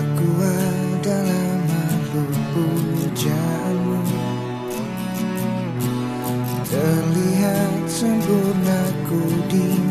Aku adalah makhluk pujaanmu Terlihat sempurnaku di